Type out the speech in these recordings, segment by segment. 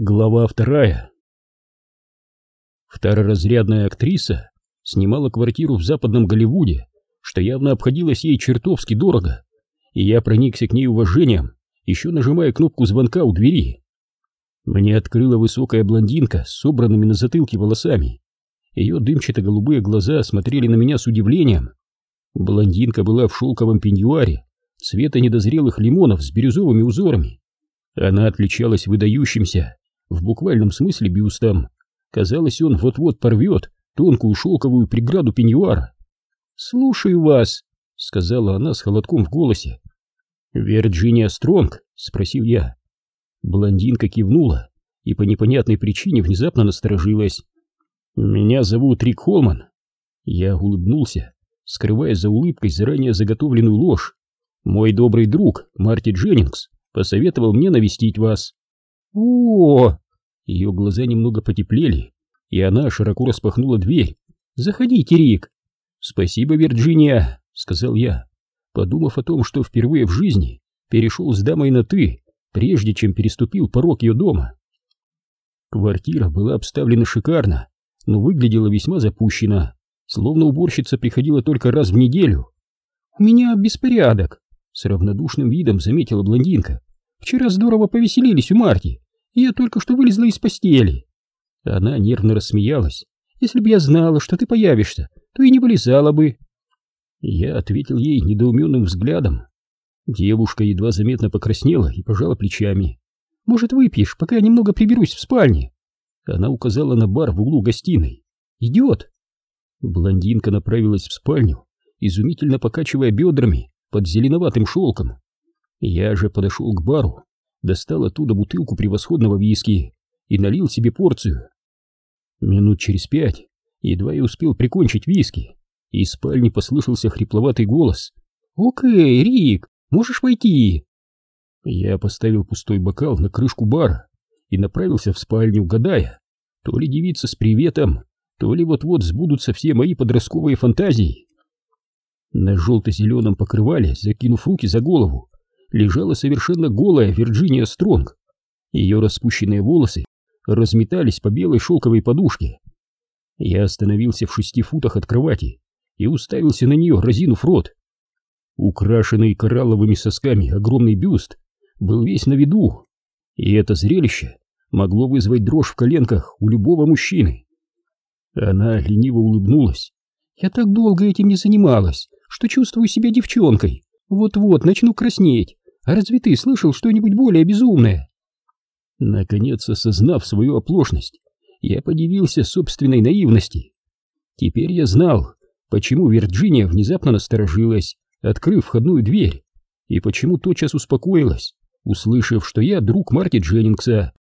Глава вторая. Второразрядная актриса снимала квартиру в западном Голливуде, что явно обходилось ей чертовски дорого, и я проникся к ней уважением, еще нажимая кнопку звонка у двери. Мне открыла высокая блондинка с собранными на затылке волосами. Ее дымчато-голубые глаза смотрели на меня с удивлением. Блондинка была в шелковом пеньюаре цвета недозрелых лимонов с бирюзовыми узорами. Она отличалась выдающимся, в буквальном смысле бюстом. Казалось, он вот-вот порвет тонкую шелковую преграду пеньюара. «Слушаю вас», — сказала она с холодком в голосе. «Вирджиния Стронг?» — спросил я. Блондинка кивнула и по непонятной причине внезапно насторожилась. «Меня зовут Рик Холман». Я улыбнулся, скрывая за улыбкой заранее заготовленную ложь. «Мой добрый друг Марти Дженнингс посоветовал мне навестить вас». О, Ее глаза немного потеплели, и она широко распахнула дверь. «Заходите, Рик!» «Спасибо, Вирджиния», — сказал я, подумав о том, что впервые в жизни перешел с дамой на «ты», прежде чем переступил порог ее дома. Квартира была обставлена шикарно, но выглядела весьма запущена, словно уборщица приходила только раз в неделю. «У меня беспорядок», — с равнодушным видом заметила блондинка. Вчера здорово повеселились у Марти, я только что вылезла из постели. Она нервно рассмеялась. Если бы я знала, что ты появишься, то и не вылезала бы. Я ответил ей недоуменным взглядом. Девушка едва заметно покраснела и пожала плечами. «Может, выпьешь, пока я немного приберусь в спальне?» Она указала на бар в углу гостиной. «Идет!» Блондинка направилась в спальню, изумительно покачивая бедрами под зеленоватым шелком. Я же подошел к бару, достал оттуда бутылку превосходного виски и налил себе порцию. Минут через пять, едва я успел прикончить виски, из спальни послышался хрипловатый голос. «Окей, Рик, можешь войти!» Я поставил пустой бокал на крышку бара и направился в спальню, гадая, то ли девица с приветом, то ли вот-вот сбудутся все мои подростковые фантазии. На желто-зеленом покрывале, закинув руки за голову, лежала совершенно голая Вирджиния Стронг. Ее распущенные волосы разметались по белой шелковой подушке. Я остановился в шести футах от кровати и уставился на нее, разинув рот. Украшенный коралловыми сосками огромный бюст был весь на виду, и это зрелище могло вызвать дрожь в коленках у любого мужчины. Она лениво улыбнулась. «Я так долго этим не занималась, что чувствую себя девчонкой. Вот-вот начну краснеть. А разве ты слышал что-нибудь более безумное? Наконец, осознав свою оплошность, я подивился собственной наивности. Теперь я знал, почему Вирджиния внезапно насторожилась, открыв входную дверь, и почему тотчас успокоилась, услышав, что я друг Марти Дженнингса.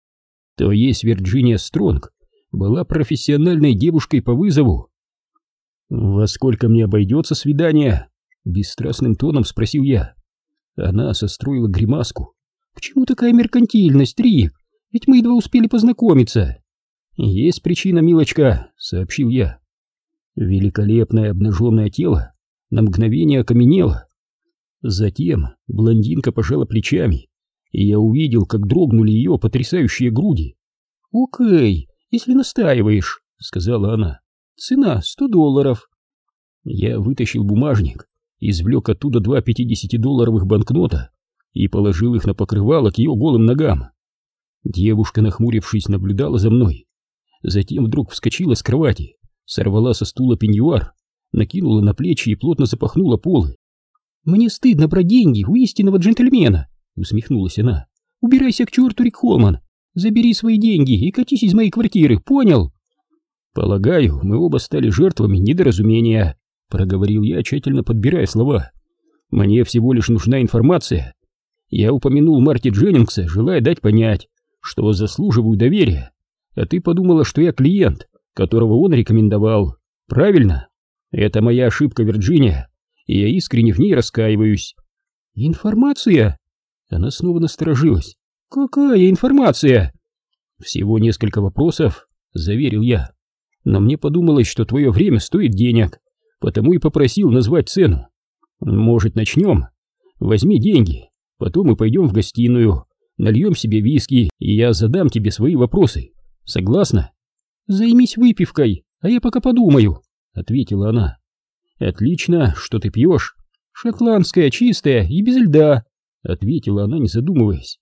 То есть Вирджиния Стронг была профессиональной девушкой по вызову. «Во сколько мне обойдется свидание?» Бесстрастным тоном спросил я. Она состроила гримаску. «К чему такая меркантильность, Рик? Ведь мы едва успели познакомиться». «Есть причина, милочка», — сообщил я. Великолепное обнаженное тело на мгновение окаменело. Затем блондинка пожала плечами, и я увидел, как дрогнули ее потрясающие груди. «Окей, если настаиваешь», — сказала она. «Цена сто долларов». Я вытащил бумажник извлек оттуда два пятидесятидолларовых банкнота и положил их на покрывало к ее голым ногам. Девушка, нахмурившись, наблюдала за мной. Затем вдруг вскочила с кровати, сорвала со стула пеньюар, накинула на плечи и плотно запахнула полы. «Мне стыдно брать деньги у истинного джентльмена», — усмехнулась она. «Убирайся к черту, Рик Холман! Забери свои деньги и катись из моей квартиры, понял?» «Полагаю, мы оба стали жертвами недоразумения», — проговорил я, тщательно подбирая слова. «Мне всего лишь нужна информация. Я упомянул Марти Дженнингса, желая дать понять, что заслуживаю доверия. А ты подумала, что я клиент, которого он рекомендовал. Правильно? Это моя ошибка, Вирджиния, и я искренне в ней раскаиваюсь». «Информация?» Она снова насторожилась. «Какая информация?» «Всего несколько вопросов», — заверил я. «Но мне подумалось, что твое время стоит денег, потому и попросил назвать цену. Может, начнем? Возьми деньги, потом мы пойдем в гостиную, Нальем себе виски, и я задам тебе свои вопросы. Согласна? Займись выпивкой, а я пока подумаю, ответила она. Отлично, что ты пьешь? Шотландская, чистая и без льда, ответила она, не задумываясь.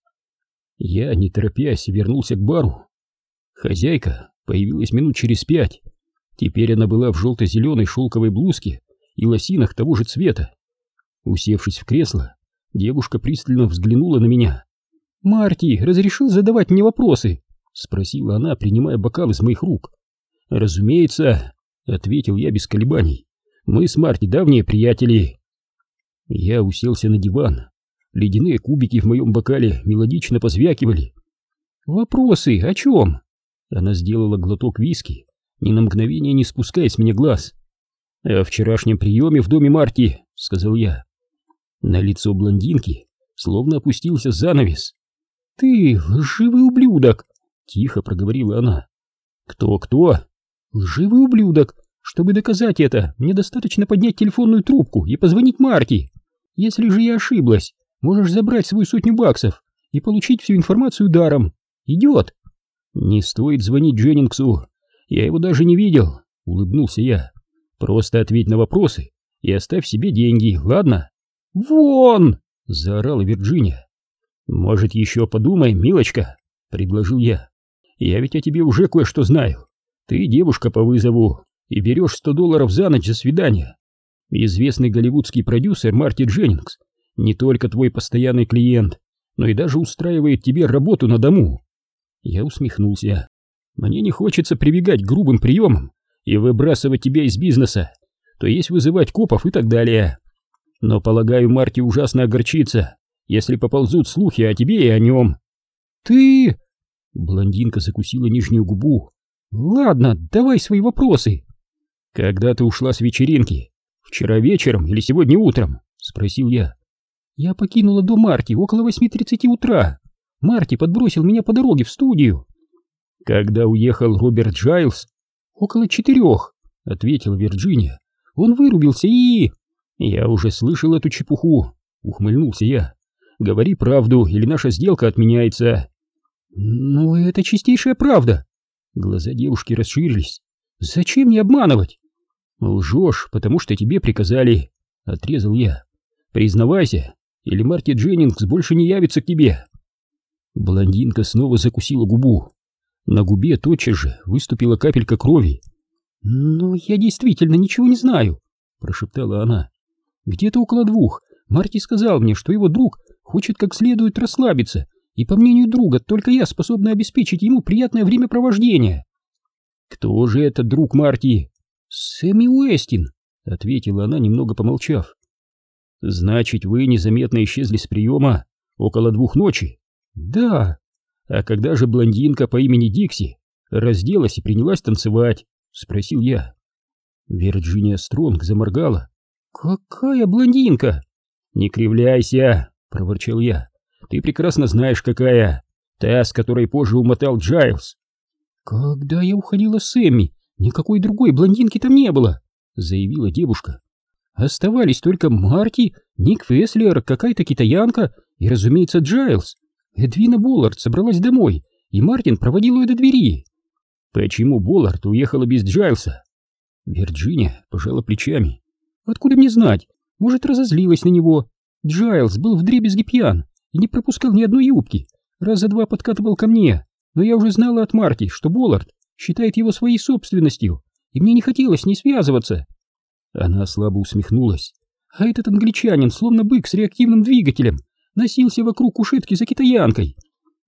Я, не торопясь, вернулся к бару. Хозяйка появилась минут через пять. Теперь она была в желто-зеленой шелковой блузке и лосинах того же цвета. Усевшись в кресло, девушка пристально взглянула на меня. «Марти разрешил задавать мне вопросы?» — спросила она, принимая бокал из моих рук. «Разумеется», — ответил я без колебаний. «Мы с Марти давние приятели». Я уселся на диван. Ледяные кубики в моем бокале мелодично позвякивали. «Вопросы о чем?» Она сделала глоток виски, ни на мгновение не спуская с меня глаз. «О вчерашнем приеме в доме Марти», — сказал я. На лицо блондинки словно опустился занавес. «Ты лживый ублюдок!» — тихо проговорила она. «Кто-кто?» «Лживый ублюдок! Чтобы доказать это, мне достаточно поднять телефонную трубку и позвонить Марти. Если же я ошиблась, можешь забрать свою сотню баксов и получить всю информацию даром. Идет!» «Не стоит звонить Дженнингсу. Я его даже не видел», — улыбнулся я. «Просто ответь на вопросы и оставь себе деньги, ладно?» «Вон!» — заорала Вирджиния. «Может, еще подумай, милочка?» — предложил я. «Я ведь о тебе уже кое-что знаю. Ты девушка по вызову и берешь сто долларов за ночь за свидание. Известный голливудский продюсер Марти Дженнингс не только твой постоянный клиент, но и даже устраивает тебе работу на дому. Я усмехнулся. Мне не хочется прибегать к грубым приемам и выбрасывать тебя из бизнеса, то есть вызывать копов и так далее. Но, полагаю, Марти ужасно огорчится, если поползут слухи о тебе и о нем. Ты... Блондинка закусила нижнюю губу. Ладно, давай свои вопросы. Когда ты ушла с вечеринки? Вчера вечером или сегодня утром? Спросил я. Я покинула дом Марти около 8.30 утра. Марти подбросил меня по дороге в студию. Когда уехал Роберт Джайлз? Около четырех, ответила Вирджиния. Он вырубился и... Я уже слышал эту чепуху, ухмыльнулся я. Говори правду, или наша сделка отменяется. Ну, это чистейшая правда. Глаза девушки расширились. Зачем мне обманывать? Лжешь, потому что тебе приказали, отрезал я. Признавайся, или Марти Дженнингс больше не явится к тебе. Блондинка снова закусила губу. На губе тотчас же выступила капелька крови. «Но я действительно ничего не знаю», — прошептала она. «Где-то около двух Марти сказал мне, что его друг хочет как следует расслабиться, и, по мнению друга, только я способна обеспечить ему приятное времяпровождение». «Кто же этот друг Марти?» «Сэмми Уэстин», — ответила она, немного помолчав. «Значит, вы незаметно исчезли с приема около двух ночи?» «Да». «А когда же блондинка по имени Дикси разделась и принялась танцевать?» — спросил я. Вирджиния Стронг заморгала. «Какая блондинка?» «Не кривляйся!» — проворчал я. «Ты прекрасно знаешь, какая. Та, с которой позже умотал Джайлз». «Когда я уходила с Эмми, никакой другой блондинки там не было», — заявила девушка. «Оставались только Марти, Ник Феслер, какая-то китаянка и, разумеется, Джайлз. Эдвина Боллард собралась домой, и Мартин проводил ее до двери. Почему Боллард уехала без Джайлса? Вирджиния пожала плечами. Откуда мне знать? Может, разозлилась на него. Джайлс был вдребезги пьян и не пропускал ни одной юбки. Раза два подкатывал ко мне, но я уже знала от Марти, что Боллард считает его своей собственностью, и мне не хотелось с ней связываться. Она слабо усмехнулась. А этот англичанин, словно бык с реактивным двигателем, носился вокруг кушетки за китаянкой.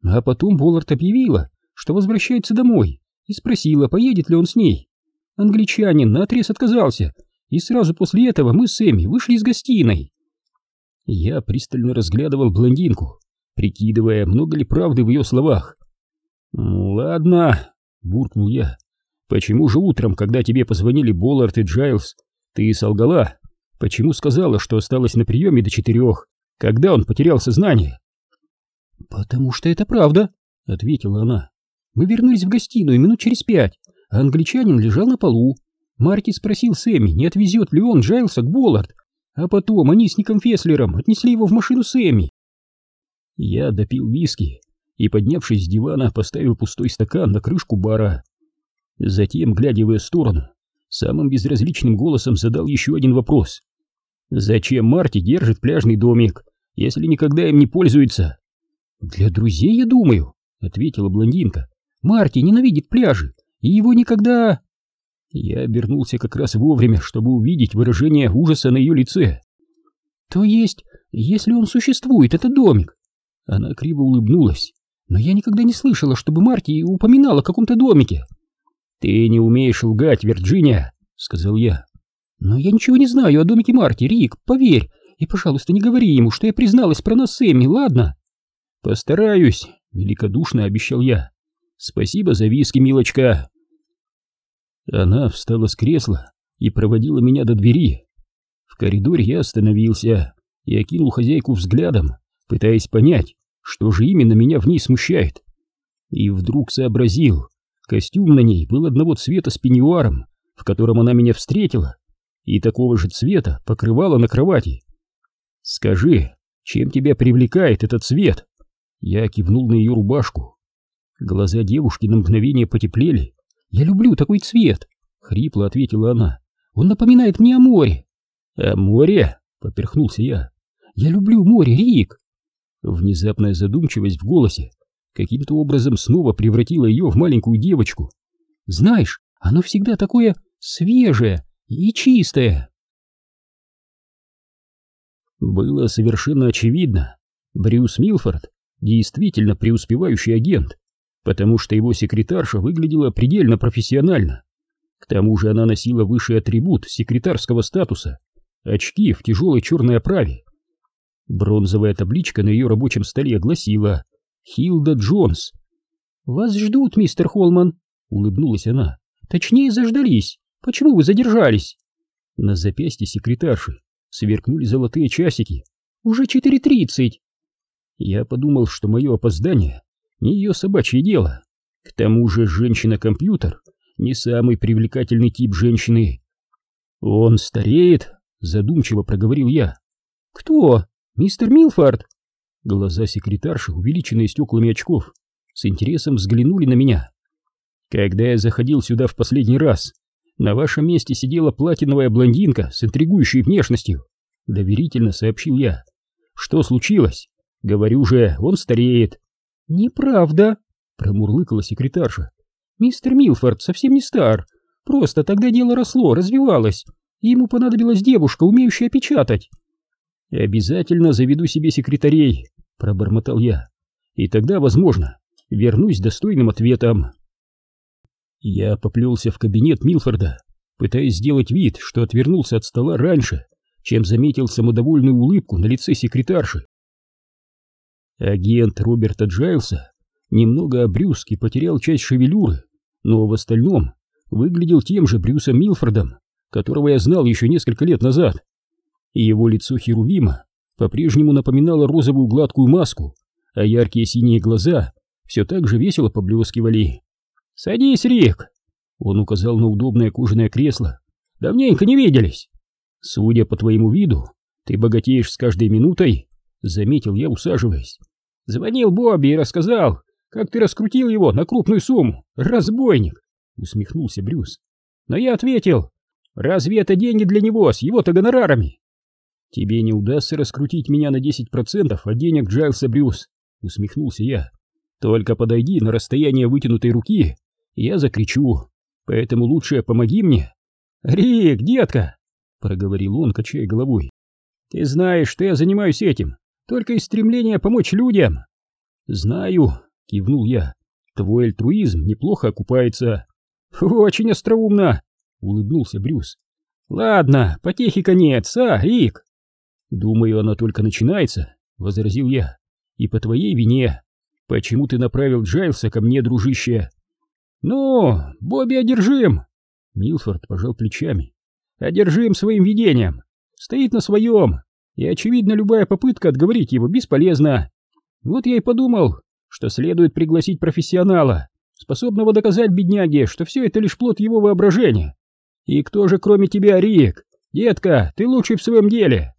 А потом Боллард объявила, что возвращается домой, и спросила, поедет ли он с ней. Англичанин наотрез отказался, и сразу после этого мы с Эми вышли из гостиной. Я пристально разглядывал блондинку, прикидывая, много ли правды в ее словах. «Ладно», — буркнул я, — «почему же утром, когда тебе позвонили Боллард и Джайлз, ты солгала? Почему сказала, что осталась на приеме до четырех?» Когда он потерял сознание. «Потому что это правда», — ответила она. «Мы вернулись в гостиную минут через пять, а англичанин лежал на полу. Марти спросил Сэмми, не отвезет ли он Джайлса к Боллард, а потом они с Ником Феслером отнесли его в машину Сэмми. Я допил виски и, поднявшись с дивана, поставил пустой стакан на крышку бара. Затем, глядя в ее сторону, самым безразличным голосом задал еще один вопрос. «Зачем Марти держит пляжный домик, если никогда им не пользуется?» «Для друзей, я думаю», — ответила блондинка. «Марти ненавидит пляжи, и его никогда...» Я обернулся как раз вовремя, чтобы увидеть выражение ужаса на ее лице. «То есть, если он существует, этот домик?» Она криво улыбнулась. «Но я никогда не слышала, чтобы Марти упоминала о каком-то домике». «Ты не умеешь лгать, Вирджиния», — сказал я. «Но я ничего не знаю о домике Марти, Рик, поверь. И, пожалуйста, не говори ему, что я призналась про нас с Эмми, ладно?» «Постараюсь», — великодушно обещал я. «Спасибо за виски, милочка». Она встала с кресла и проводила меня до двери. В коридоре я остановился и окинул хозяйку взглядом, пытаясь понять, что же именно меня в ней смущает. И вдруг сообразил, костюм на ней был одного цвета с пеньюаром, в котором она меня встретила, и такого же цвета покрывала на кровати. «Скажи, чем тебя привлекает этот цвет?» Я кивнул на ее рубашку. Глаза девушки на мгновение потеплели. «Я люблю такой цвет», — хрипло ответила она. «Он напоминает мне о море». «О море?» — поперхнулся я. «Я люблю море, Рик!» Внезапная задумчивость в голосе каким-то образом снова превратила ее в маленькую девочку. «Знаешь, оно всегда такое свежее и чистое!» Было совершенно очевидно, Брюс Милфорд действительно преуспевающий агент, потому что его секретарша выглядела предельно профессионально. К тому же она носила высший атрибут секретарского статуса — очки в тяжелой черной оправе. Бронзовая табличка на ее рабочем столе гласила «Хилда Джонс». «Вас ждут, мистер Холман», — улыбнулась она. «Точнее, заждались. Почему вы задержались?» На запястье секретарши сверкнули золотые часики. «Уже четыре тридцать». Я подумал, что мое опоздание не ее собачье дело. К тому же женщина-компьютер не самый привлекательный тип женщины. «Он стареет», — задумчиво проговорил я. «Кто? Мистер Милфорд?» Глаза секретарши, увеличенные стеклами очков, с интересом взглянули на меня. «Когда я заходил сюда в последний раз, на вашем месте сидела платиновая блондинка с интригующей внешностью», — доверительно сообщил я. «Что случилось? Говорю же, он стареет». «Неправда», — промурлыкала секретарша. «Мистер Милфорд совсем не стар. Просто тогда дело росло, развивалось, и ему понадобилась девушка, умеющая печатать». «Обязательно заведу себе секретарей», — пробормотал я. «И тогда, возможно, вернусь достойным ответом». Я поплелся в кабинет Милфорда, пытаясь сделать вид, что отвернулся от стола раньше, чем заметил самодовольную улыбку на лице секретарши. Агент Роберта Джайлса немного обрюзг и потерял часть шевелюры, но в остальном выглядел тем же Брюсом Милфордом, которого я знал еще несколько лет назад. И его лицо Херувима по-прежнему напоминало розовую гладкую маску, а яркие синие глаза все так же весело поблескивали. «Садись, Рик!» Он указал на удобное кожаное кресло. «Давненько не виделись!» «Судя по твоему виду, ты богатеешь с каждой минутой Заметил я, усаживаясь. Звонил Бобби и рассказал, как ты раскрутил его на крупную сумму. Разбойник! Усмехнулся Брюс. Но я ответил, разве это деньги для него с его-то гонорарами? Тебе не удастся раскрутить меня на 10% от денег Джайлса Брюс. Усмехнулся я. Только подойди на расстояние вытянутой руки, я закричу. Поэтому лучше помоги мне. Рик, детка, проговорил он, качая головой. Ты знаешь, что я занимаюсь этим только из стремления помочь людям. Знаю, кивнул я. Твой альтруизм неплохо окупается. Очень остроумно, улыбнулся Брюс. Ладно, потехи конец, а, Рик? Думаю, она только начинается, возразил я. И по твоей вине. Почему ты направил Джайлса ко мне, дружище? Ну, Бобби одержим. Милфорд пожал плечами. Одержим своим видением. Стоит на своем и, очевидно, любая попытка отговорить его бесполезна. Вот я и подумал, что следует пригласить профессионала, способного доказать бедняге, что все это лишь плод его воображения. И кто же, кроме тебя, Рик? Детка, ты лучший в своем деле.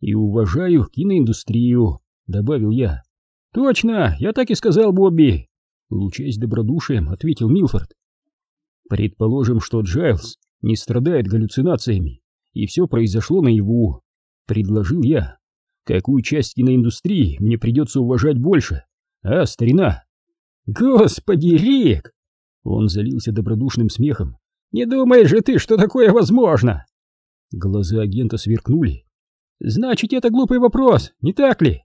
И уважаю киноиндустрию, добавил я. Точно, я так и сказал Бобби. Лучаясь добродушием, ответил Милфорд. Предположим, что Джайлз не страдает галлюцинациями, и все произошло наяву. Предложил я. Какую часть киноиндустрии мне придется уважать больше? А, старина? Господи, Рик! Он залился добродушным смехом. Не думаешь же ты, что такое возможно? Глаза агента сверкнули. Значит, это глупый вопрос, не так ли?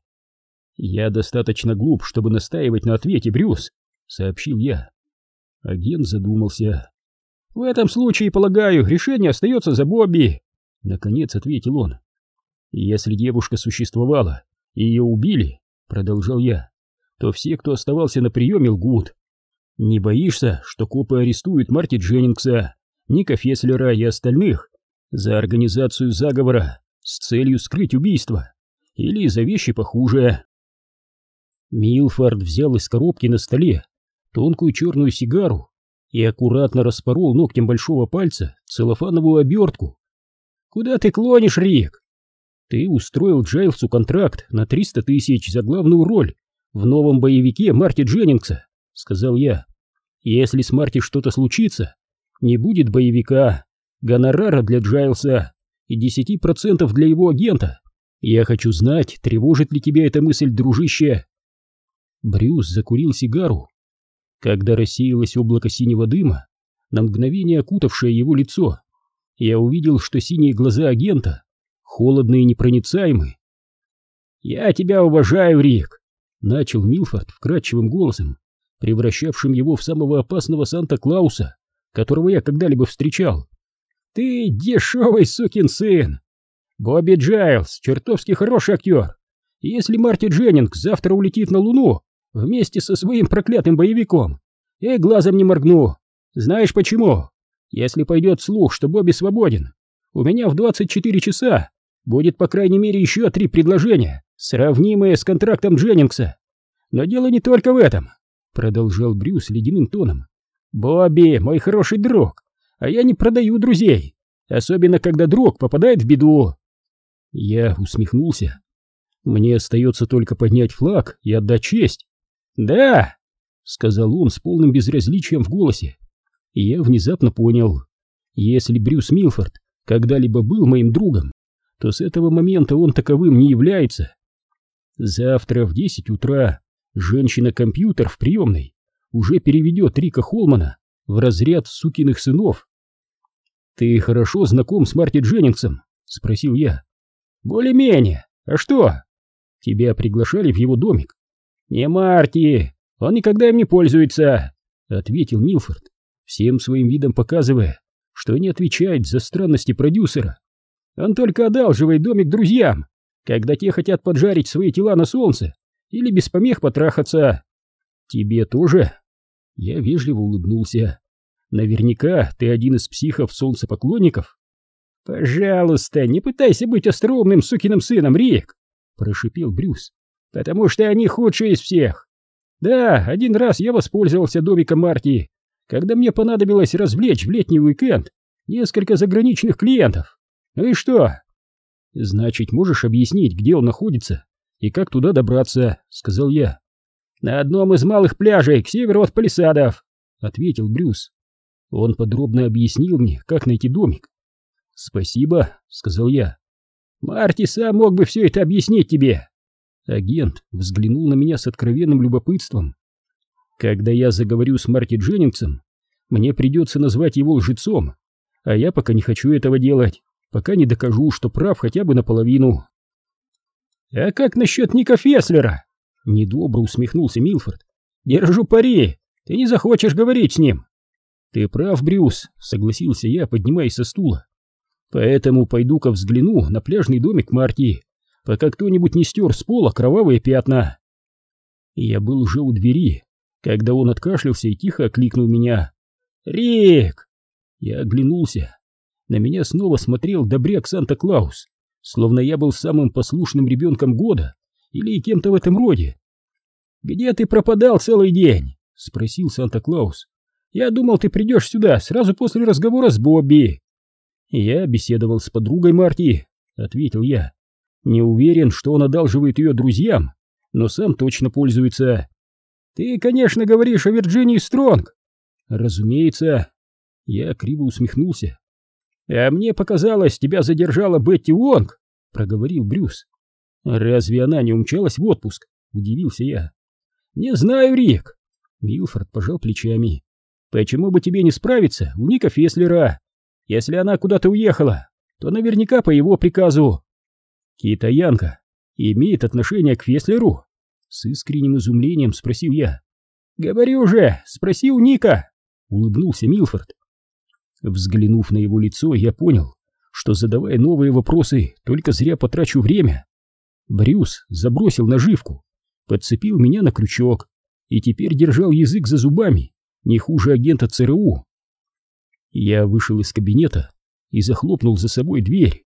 Я достаточно глуп, чтобы настаивать на ответе, Брюс, сообщил я. Агент задумался. В этом случае, полагаю, решение остается за Бобби, наконец ответил он. Если девушка существовала и ее убили, продолжал я, то все, кто оставался на приеме, лгут. Не боишься, что копы арестуют Марти Дженнингса, Ника Феслера и остальных за организацию заговора с целью скрыть убийство или за вещи похуже? Милфорд взял из коробки на столе тонкую черную сигару и аккуратно распорол ногтем большого пальца целлофановую обертку. «Куда ты клонишь, Рик?» «Ты устроил Джайлсу контракт на 300 тысяч за главную роль в новом боевике Марти Дженнингса», — сказал я. «Если с Марти что-то случится, не будет боевика, гонорара для Джайлса и 10% для его агента. Я хочу знать, тревожит ли тебя эта мысль, дружище?» Брюс закурил сигару. Когда рассеялось облако синего дыма, на мгновение окутавшее его лицо, я увидел, что синие глаза агента холодные и непроницаемые. «Я тебя уважаю, Рик», — начал Милфорд вкрадчивым голосом, превращавшим его в самого опасного Санта-Клауса, которого я когда-либо встречал. «Ты дешевый сукин сын! Бобби Джайлз, чертовски хороший актер. Если Марти Дженнингс завтра улетит на Луну, вместе со своим проклятым боевиком. Я глазом не моргну. Знаешь почему? Если пойдет слух, что Бобби свободен, у меня в 24 часа будет по крайней мере еще три предложения, сравнимые с контрактом Дженнингса. Но дело не только в этом, продолжал Брюс ледяным тоном. Бобби, мой хороший друг, а я не продаю друзей, особенно когда друг попадает в беду. Я усмехнулся. Мне остается только поднять флаг и отдать честь. «Да!» — сказал он с полным безразличием в голосе. И я внезапно понял, если Брюс Милфорд когда-либо был моим другом, то с этого момента он таковым не является. Завтра в десять утра женщина-компьютер в приемной уже переведет Рика Холмана в разряд сукиных сынов. «Ты хорошо знаком с Марти Дженнингсом?» — спросил я. «Более-менее. А что?» «Тебя приглашали в его домик?» «Не Марти, он никогда им не пользуется», — ответил Милфорд, всем своим видом показывая, что не отвечает за странности продюсера. «Он только одалживает домик друзьям, когда те хотят поджарить свои тела на солнце или без помех потрахаться». «Тебе тоже?» Я вежливо улыбнулся. «Наверняка ты один из психов-солнцепоклонников?» «Пожалуйста, не пытайся быть остроумным сукиным сыном, Рик!» — прошипел Брюс потому что они худшие из всех. Да, один раз я воспользовался домиком Марти, когда мне понадобилось развлечь в летний уикенд несколько заграничных клиентов. Ну и что? Значит, можешь объяснить, где он находится и как туда добраться, сказал я. На одном из малых пляжей к северу от палисадов, ответил Брюс. Он подробно объяснил мне, как найти домик. Спасибо, сказал я. Марти сам мог бы все это объяснить тебе, Агент взглянул на меня с откровенным любопытством. Когда я заговорю с Марти Дженнингсом, мне придется назвать его лжецом, а я пока не хочу этого делать, пока не докажу, что прав хотя бы наполовину. «А как насчет Ника Феслера?» — недобро усмехнулся Милфорд. «Держу пари, ты не захочешь говорить с ним». «Ты прав, Брюс», — согласился я, поднимаясь со стула. «Поэтому пойду-ка взгляну на пляжный домик Марти пока кто-нибудь не стер с пола кровавые пятна. Я был уже у двери, когда он откашлялся и тихо окликнул меня. «Рик!» Я оглянулся. На меня снова смотрел добряк Санта-Клаус, словно я был самым послушным ребенком года или кем-то в этом роде. «Где ты пропадал целый день?» — спросил Санта-Клаус. «Я думал, ты придешь сюда сразу после разговора с Бобби». «Я беседовал с подругой Марти», — ответил я. Не уверен, что он одалживает ее друзьям, но сам точно пользуется. Ты, конечно, говоришь о Вирджинии Стронг. Разумеется. Я криво усмехнулся. А мне показалось, тебя задержала Бетти Уонг, проговорил Брюс. Разве она не умчалась в отпуск? Удивился я. Не знаю, Рик. Милфорд пожал плечами. Почему бы тебе не справиться у Ника Феслера? Если она куда-то уехала, то наверняка по его приказу. Китаянка имеет отношение к Феслеру? С искренним изумлением спросил я. Говорю же, спроси у Ника, улыбнулся Милфорд. Взглянув на его лицо, я понял, что задавая новые вопросы, только зря потрачу время. Брюс забросил наживку, подцепил меня на крючок и теперь держал язык за зубами, не хуже агента ЦРУ. Я вышел из кабинета и захлопнул за собой дверь.